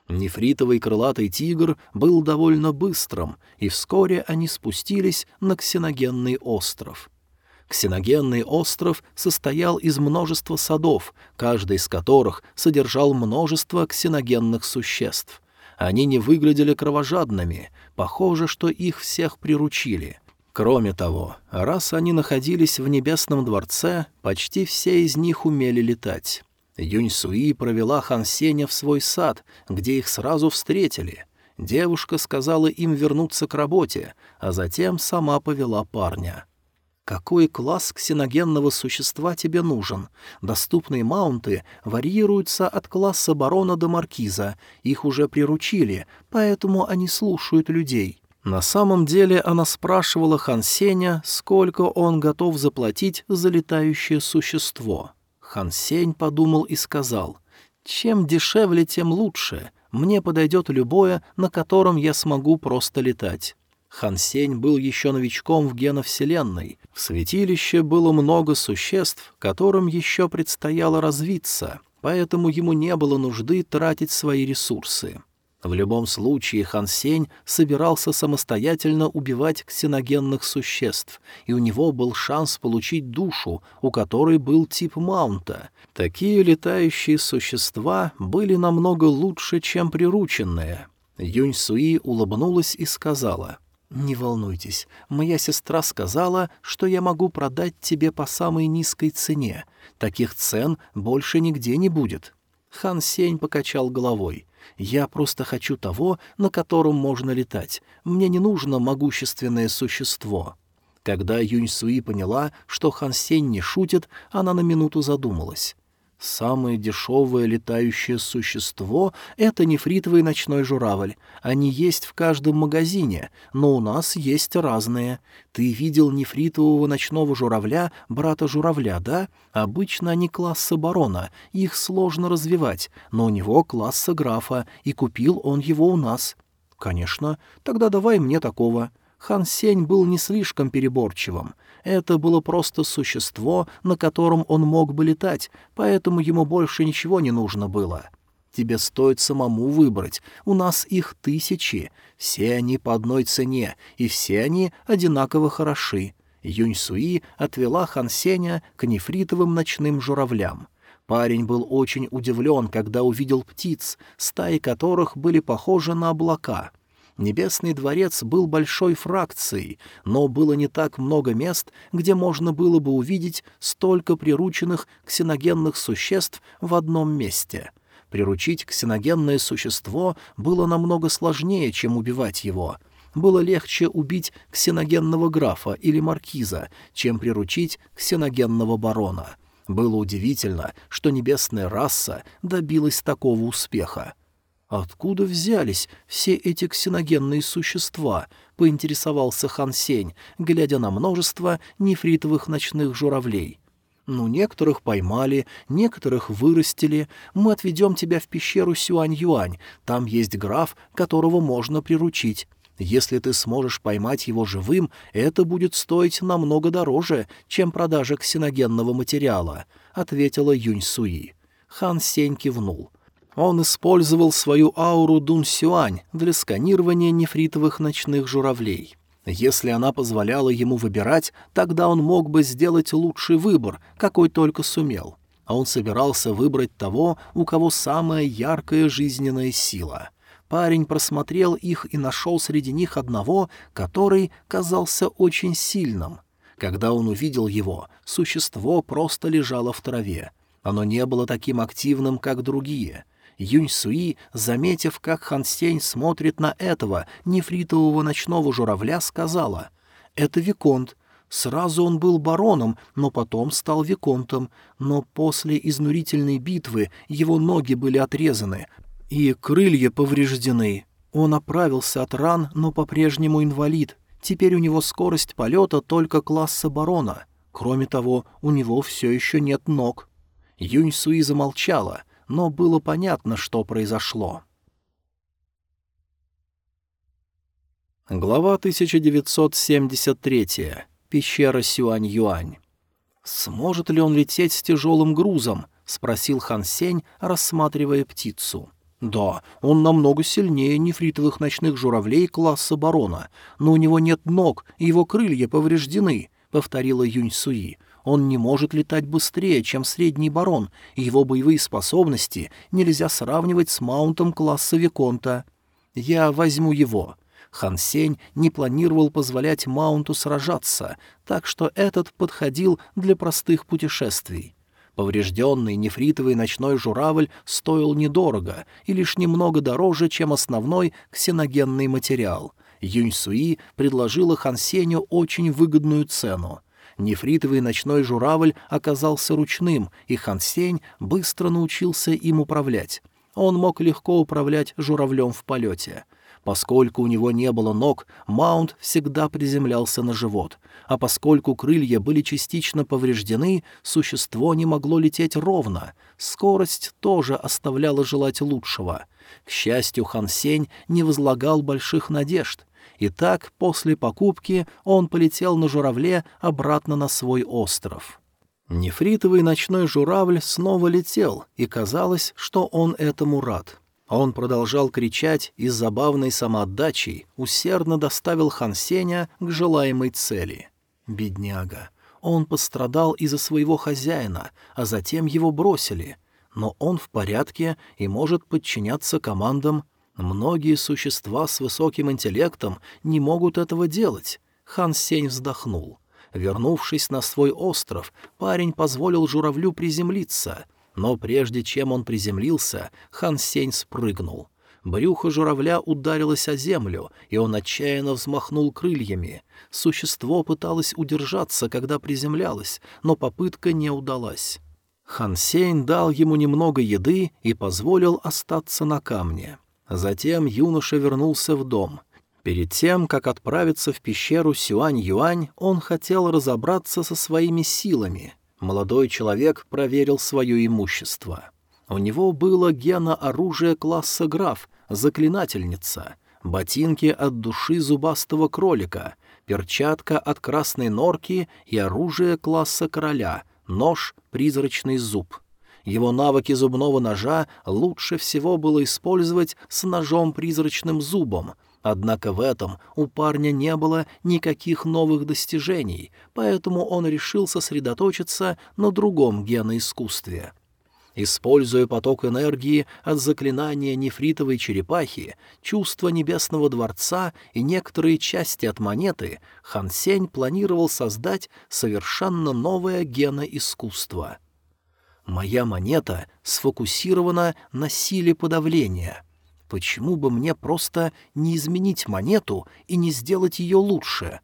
Нефритовый крылатый тигр был довольно быстрым, и вскоре они спустились на ксеногенный остров. Ксеногенный остров состоял из множества садов, каждый из которых содержал множество ксеногенных существ. Они не выглядели кровожадными, похоже, что их всех приручили. Кроме того, раз они находились в Небесном дворце, почти все из них умели летать. Юнь Суи провела Хан Сеня в свой сад, где их сразу встретили. Девушка сказала им вернуться к работе, а затем сама повела парня. Какой класс ксеногенного существа тебе нужен? Доступные маунты варьируются от класса барона до маркиза. Их уже приручили, поэтому они слушают людей. На самом деле она спрашивала Хан Сеня, сколько он готов заплатить за летающее существо. Хан Сень подумал и сказал, «Чем дешевле, тем лучше. Мне подойдет любое, на котором я смогу просто летать». Хан Сень был еще новичком в геновселенной. В святилище было много существ, которым еще предстояло развиться, поэтому ему не было нужды тратить свои ресурсы. В любом случае Хан Сень собирался самостоятельно убивать ксеногенных существ, и у него был шанс получить душу, у которой был тип маунта. Такие летающие существа были намного лучше, чем прирученные. Юнь Суи улыбнулась и сказала, «Не волнуйтесь, моя сестра сказала, что я могу продать тебе по самой низкой цене. Таких цен больше нигде не будет». Хан Сень покачал головой — я просто хочу того, на котором можно летать. Мне не нужно могущественное существо». Когда Юнь Суи поняла, что Хан Сень не шутит, она на минуту задумалась. Самое дешевое летающее существо — это нефритовый ночной журавль. Они есть в каждом магазине, но у нас есть разные. Ты видел нефритового ночного журавля, брата журавля, да? Обычно они класса барона, их сложно развивать, но у него класса графа, и купил он его у нас. Конечно, тогда давай мне такого. Хан Сень был не слишком переборчивым. Это было просто существо, на котором он мог бы летать, поэтому ему больше ничего не нужно было. Тебе стоит самому выбрать, у нас их тысячи, все они по одной цене, и все они одинаково хороши. Юнь Суи отвела Хан Сеня к нефритовым ночным журавлям. Парень был очень удивлен, когда увидел птиц, стаи которых были похожи на облака — Небесный дворец был большой фракцией, но было не так много мест, где можно было бы увидеть столько прирученных ксеногенных существ в одном месте. Приручить ксеногенное существо было намного сложнее, чем убивать его. Было легче убить ксеногенного графа или маркиза, чем приручить ксеногенного барона. Было удивительно, что небесная раса добилась такого успеха. «Откуда взялись все эти ксеногенные существа?» — поинтересовался Хан Сень, глядя на множество нефритовых ночных журавлей. «Ну, некоторых поймали, некоторых вырастили. Мы отведем тебя в пещеру Сюань-Юань. Там есть граф, которого можно приручить. Если ты сможешь поймать его живым, это будет стоить намного дороже, чем продажа ксеногенного материала», — ответила Юнь Суи. Хан Сень кивнул. — он использовал свою ауру Дун-Сюань для сканирования нефритовых ночных журавлей. Если она позволяла ему выбирать, тогда он мог бы сделать лучший выбор, какой только сумел. А он собирался выбрать того, у кого самая яркая жизненная сила. Парень просмотрел их и нашел среди них одного, который казался очень сильным. Когда он увидел его, существо просто лежало в траве. Оно не было таким активным, как другие — Юнь Суи, заметив, как Хан Сень смотрит на этого нефритового ночного журавля, сказала, «Это Виконт. Сразу он был бароном, но потом стал Виконтом, но после изнурительной битвы его ноги были отрезаны, и крылья повреждены. Он оправился от ран, но по-прежнему инвалид. Теперь у него скорость полета только класса барона. Кроме того, у него все еще нет ног». Юнь Суи замолчала — но было понятно, что произошло. Глава 1973. Пещера Сюань-Юань. «Сможет ли он лететь с тяжелым грузом?» — спросил Хан Сень, рассматривая птицу. «Да, он намного сильнее нефритовых ночных журавлей класса барона, но у него нет ног, и его крылья повреждены», — повторила Юнь Суи. Он не может летать быстрее, чем средний барон, и его боевые способности нельзя сравнивать с маунтом класса Виконта. Я возьму его. Хан Сень не планировал позволять Маунту сражаться, так что этот подходил для простых путешествий. Поврежденный нефритовый ночной журавль стоил недорого и лишь немного дороже, чем основной ксеногенный материал. Юнь Суи предложила Хан очень выгодную цену. Нефритовый ночной журавль оказался ручным, и Хан Сень быстро научился им управлять. Он мог легко управлять журавлем в полете. Поскольку у него не было ног, Маунт всегда приземлялся на живот, а поскольку крылья были частично повреждены, существо не могло лететь ровно. Скорость тоже оставляла желать лучшего. К счастью, Хан Сень не возлагал больших надежд. И так, после покупки, он полетел на журавле обратно на свой остров. Нефритовый ночной журавль снова летел, и казалось, что он этому рад. Он продолжал кричать и с забавной самоотдачей усердно доставил Хансеня к желаемой цели. Бедняга. Он пострадал из-за своего хозяина, а затем его бросили. Но он в порядке и может подчиняться командам. Многие существа с высоким интеллектом не могут этого делать. Хан Сень вздохнул. Вернувшись на свой остров, парень позволил журавлю приземлиться — но прежде чем он приземлился, Хан Сень спрыгнул. Брюхо журавля ударилось о землю, и он отчаянно взмахнул крыльями. Существо пыталось удержаться, когда приземлялось, но попытка не удалась. Хан Сень дал ему немного еды и позволил остаться на камне. Затем юноша вернулся в дом. Перед тем, как отправиться в пещеру Сюань-Юань, он хотел разобраться со своими силами — Молодой человек проверил свое имущество. У него было гено-оружие класса граф, заклинательница, ботинки от души зубастого кролика, перчатка от красной норки и оружие класса короля, нож, призрачный зуб. Его навыки зубного ножа лучше всего было использовать с ножом-призрачным зубом — Однако в этом у парня не было никаких новых достижений, поэтому он решил сосредоточиться на другом геноискусстве. Используя поток энергии от заклинания нефритовой черепахи, чувства Небесного Дворца и некоторые части от монеты, Хан Сень планировал создать совершенно новое геноискусство. «Моя монета сфокусирована на силе подавления», Почему бы мне просто не изменить монету и не сделать ее лучше?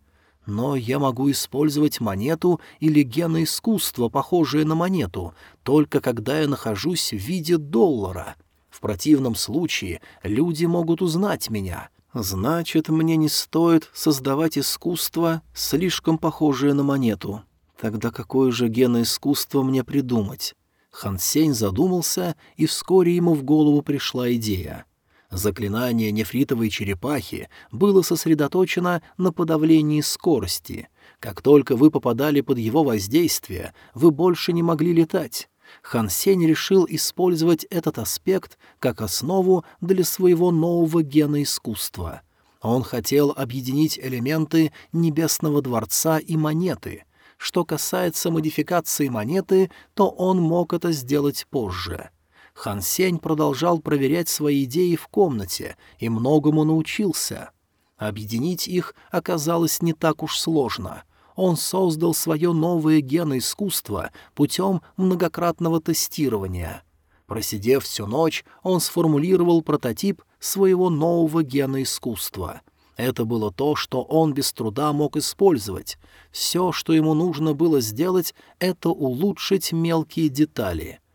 Но я могу использовать монету или геноискусство, похожее на монету, только когда я нахожусь в виде доллара. В противном случае люди могут узнать меня. Значит, мне не стоит создавать искусство, слишком похожее на монету. Тогда какое же геноискусство мне придумать? Хан Сень задумался, и вскоре ему в голову пришла идея. Заклинание нефритовой черепахи было сосредоточено на подавлении скорости. Как только вы попадали под его воздействие, вы больше не могли летать. Хан Сень решил использовать этот аспект как основу для своего нового гена искусства. Он хотел объединить элементы Небесного Дворца и монеты. Что касается модификации монеты, то он мог это сделать позже. Хан Сень продолжал проверять свои идеи в комнате и многому научился. Объединить их оказалось не так уж сложно. Он создал свое новое геноискусство путем многократного тестирования. Просидев всю ночь, он сформулировал прототип своего нового геноискусства. Это было то, что он без труда мог использовать. Все, что ему нужно было сделать, это улучшить мелкие детали —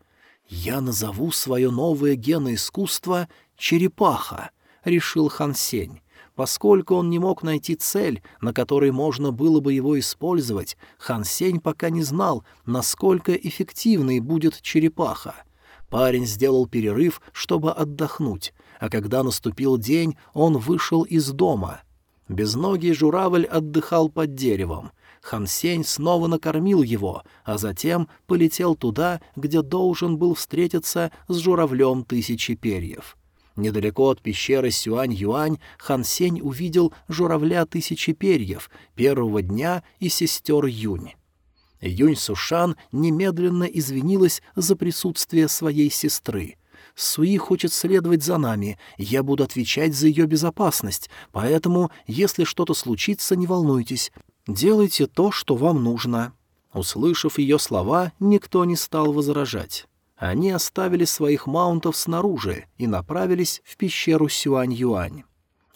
«Я назову свое новое геноискусство «Черепаха», — решил Хан Сень. Поскольку он не мог найти цель, на которой можно было бы его использовать, Хан Сень пока не знал, насколько эффективной будет черепаха. Парень сделал перерыв, чтобы отдохнуть, а когда наступил день, он вышел из дома. Безногий журавль отдыхал под деревом — Хан Сень снова накормил его, а затем полетел туда, где должен был встретиться с журавлем тысячи перьев. Недалеко от пещеры Сюань-Юань Хан Сень увидел журавля тысячи перьев первого дня и сестер Юнь. Юнь Сушан немедленно извинилась за присутствие своей сестры. Суи хочет следовать за нами, я буду отвечать за ее безопасность, поэтому, если что-то случится, не волнуйтесь. Делайте то, что вам нужно». Услышав ее слова, никто не стал возражать. Они оставили своих маунтов снаружи и направились в пещеру Сюань-Юань.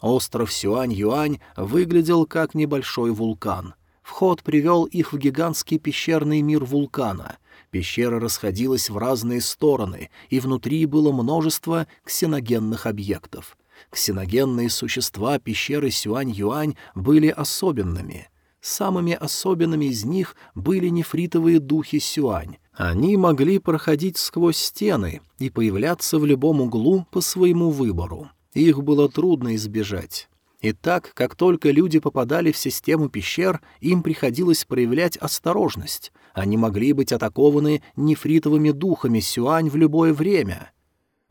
Остров Сюань-Юань выглядел как небольшой вулкан. Вход привел их в гигантский пещерный мир вулкана. Пещера расходилась в разные стороны, и внутри было множество ксеногенных объектов. Ксеногенные существа пещеры Сюань-Юань были особенными. Самыми особенными из них были нефритовые духи Сюань. Они могли проходить сквозь стены и появляться в любом углу по своему выбору. Их было трудно избежать. И так, как только люди попадали в систему пещер, им приходилось проявлять осторожность. Они могли быть атакованы нефритовыми духами Сюань в любое время.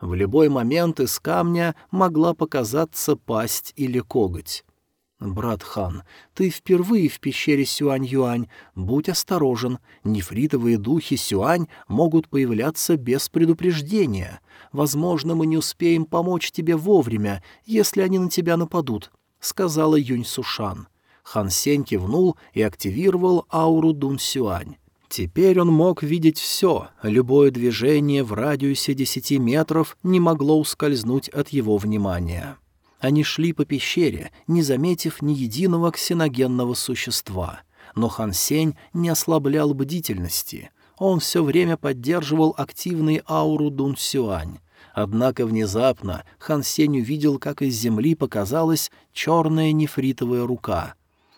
В любой момент из камня могла показаться пасть или коготь. «Брат Хан, ты впервые в пещере Сюань-Юань. Будь осторожен. Нефритовые духи Сюань могут появляться без предупреждения. Возможно, мы не успеем помочь тебе вовремя, если они на тебя нападут», — сказала Юнь Сушан. Хан Сень кивнул и активировал ауру Дун Сюань. Теперь он мог видеть все, любое движение в радиусе десяти метров не могло ускользнуть от его внимания. Они шли по пещере, не заметив ни единого ксеногенного существа. Но Хан Сень не ослаблял бдительности. Он все время поддерживал активный ауру Дун Сюань. Однако внезапно Хан Сень увидел, как из земли показалась черная нефритовая рука.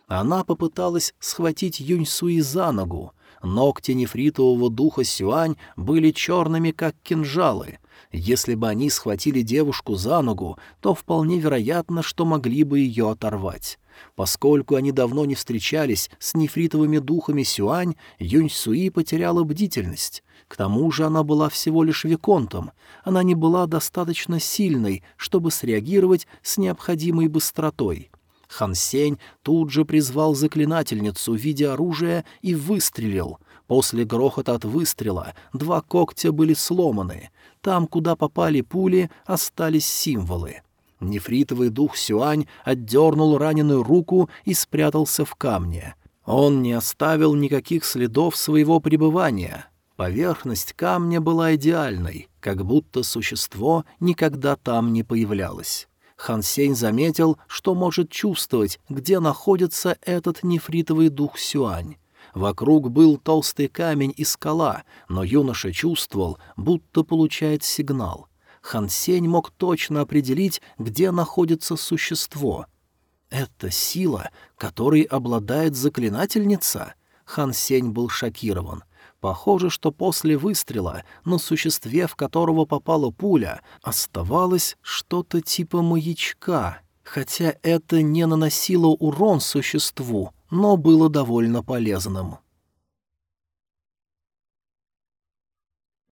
Она попыталась схватить Юнь Суи за ногу. Ногти нефритового духа Сюань были черными, как кинжалы — если бы они схватили девушку за ногу, то вполне вероятно, что могли бы ее оторвать. Поскольку они давно не встречались с нефритовыми духами Сюань, Юнь Суи потеряла бдительность. К тому же она была всего лишь виконтом. Она не была достаточно сильной, чтобы среагировать с необходимой быстротой. Хан Сень тут же призвал заклинательницу в виде оружия и выстрелил. После грохота от выстрела два когтя были сломаны. Там, куда попали пули, остались символы. Нефритовый дух Сюань отдернул раненую руку и спрятался в камне. Он не оставил никаких следов своего пребывания. Поверхность камня была идеальной, как будто существо никогда там не появлялось. Хан Сень заметил, что может чувствовать, где находится этот нефритовый дух Сюань. Вокруг был толстый камень и скала, но юноша чувствовал, будто получает сигнал. Хан Сень мог точно определить, где находится существо. «Это сила, которой обладает заклинательница?» Хан Сень был шокирован. Похоже, что после выстрела на существе, в которого попала пуля, оставалось что-то типа маячка, хотя это не наносило урон существу, но было довольно полезным.